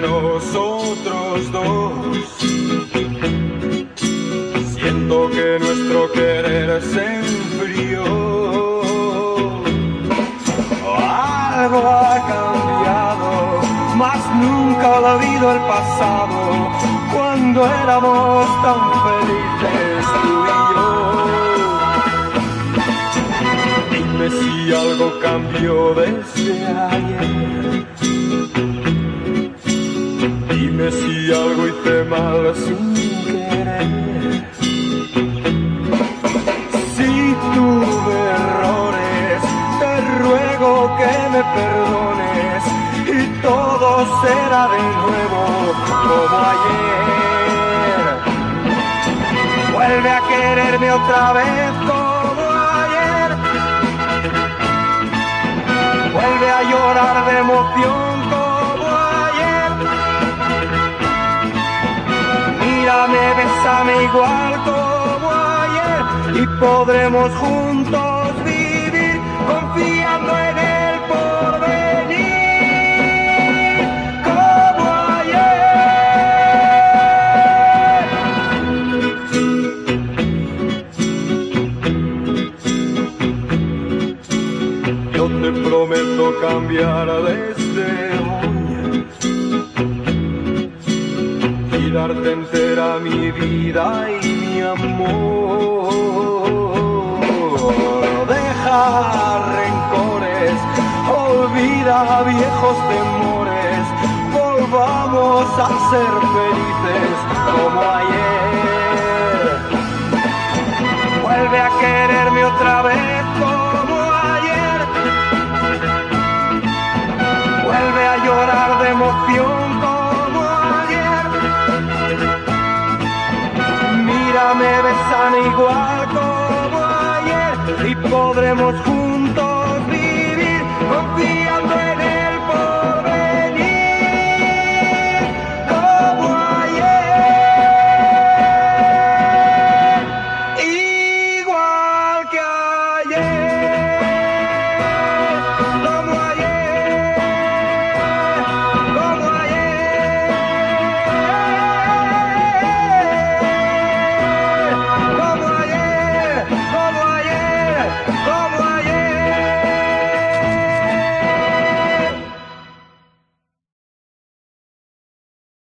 los otros dos. Siento que nuestro querer se enfrió. Algo ha cambiado, mas nunca olvido el pasado, cuando éramos tan felices tú y yo. Dime si algo cambió desde ayer. Dime si algo hice mal sin querer. Si tuve errores, te ruego que me perdones y todo será de nuevo como ayer. Vuelve a quererme otra vez igual como ayer y podremos juntos vivir confiando en el porvenir como ayer. Yo te prometo cambiar desde hoy y darte entera mi vida y mi amor. Deja rencores, olvida viejos temores, volvamos a ser felices como ayer. Podremos juntos